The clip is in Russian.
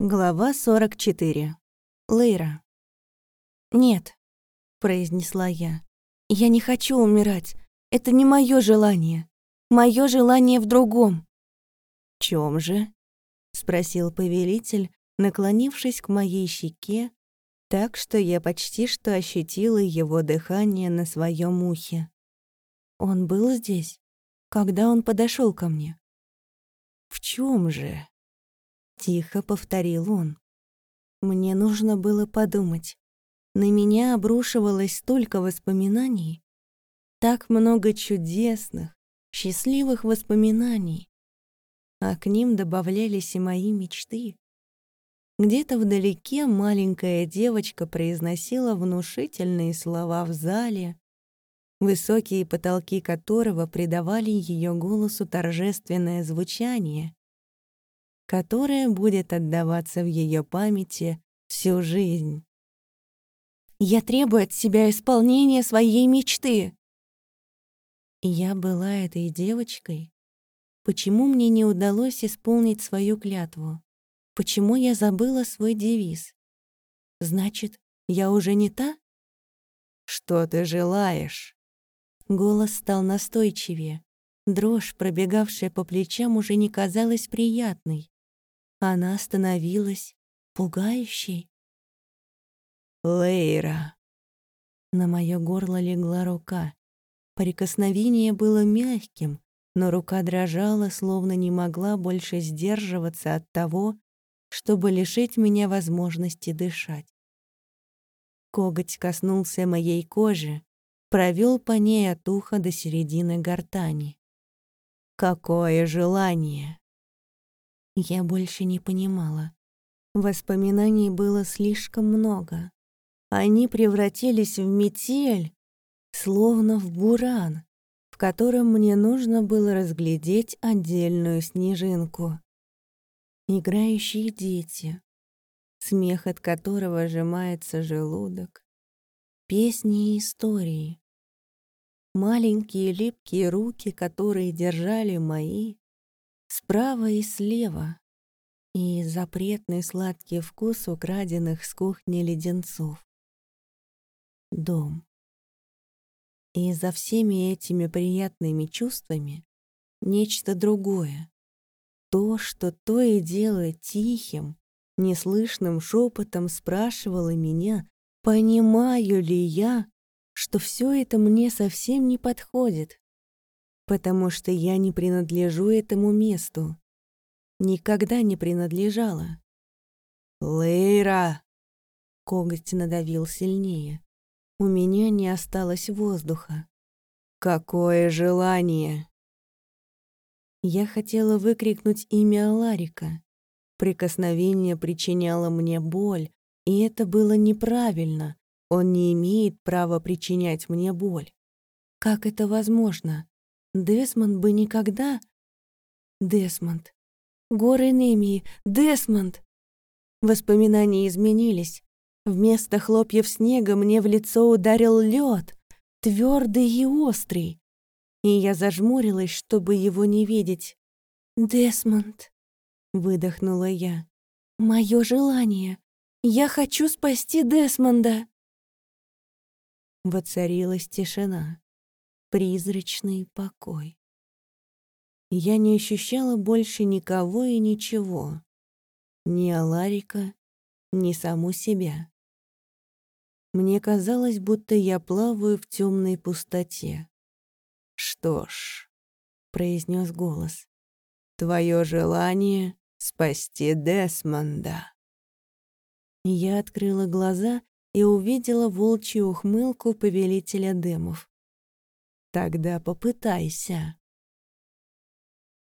Глава 44. Лейра. «Нет», — произнесла я. «Я не хочу умирать. Это не мое желание. Мое желание в другом». «В чем же?» — спросил повелитель, наклонившись к моей щеке, так что я почти что ощутила его дыхание на своем ухе. Он был здесь, когда он подошел ко мне. «В чем же?» Тихо повторил он. Мне нужно было подумать. На меня обрушивалось столько воспоминаний. Так много чудесных, счастливых воспоминаний. А к ним добавлялись и мои мечты. Где-то вдалеке маленькая девочка произносила внушительные слова в зале, высокие потолки которого придавали ее голосу торжественное звучание, которое будет отдаваться в ее памяти всю жизнь. «Я требую от себя исполнения своей мечты!» Я была этой девочкой. Почему мне не удалось исполнить свою клятву? Почему я забыла свой девиз? Значит, я уже не та? «Что ты желаешь?» Голос стал настойчивее. Дрожь, пробегавшая по плечам, уже не казалась приятной. Она становилась пугающей. «Лейра!» На мое горло легла рука. Прикосновение было мягким, но рука дрожала, словно не могла больше сдерживаться от того, чтобы лишить меня возможности дышать. Коготь коснулся моей кожи, провел по ней от уха до середины гортани. Какое желание! Я больше не понимала. Воспоминаний было слишком много. Они превратились в метель, словно в буран, в котором мне нужно было разглядеть отдельную снежинку. Играющие дети, смех от которого сжимается желудок, песни и истории. Маленькие липкие руки, которые держали мои, Справа и слева. И запретный сладкий вкус украденных с кухни леденцов. Дом. И за всеми этими приятными чувствами нечто другое. То, что то и дело тихим, неслышным шепотом спрашивало меня, понимаю ли я, что все это мне совсем не подходит потому что я не принадлежу этому месту. Никогда не принадлежала. «Лейра!» Коготь надавил сильнее. У меня не осталось воздуха. «Какое желание!» Я хотела выкрикнуть имя Аларика. Прикосновение причиняло мне боль, и это было неправильно. Он не имеет права причинять мне боль. Как это возможно? Десмонд бы никогда... Десмонд. Горы Немии. Десмонд. Воспоминания изменились. Вместо хлопьев снега мне в лицо ударил лед, твердый и острый. И я зажмурилась, чтобы его не видеть. «Десмонд», — выдохнула я, — «моё желание. Я хочу спасти Десмонда». Воцарилась тишина призрачный покой. Я не ощущала больше никого и ничего. Ни Аларика, ни саму себя. Мне казалось, будто я плаваю в темной пустоте. «Что ж», — произнес голос, — «твое желание — спасти Десмонда». Я открыла глаза и увидела волчью ухмылку повелителя демов. Тогда попытайся.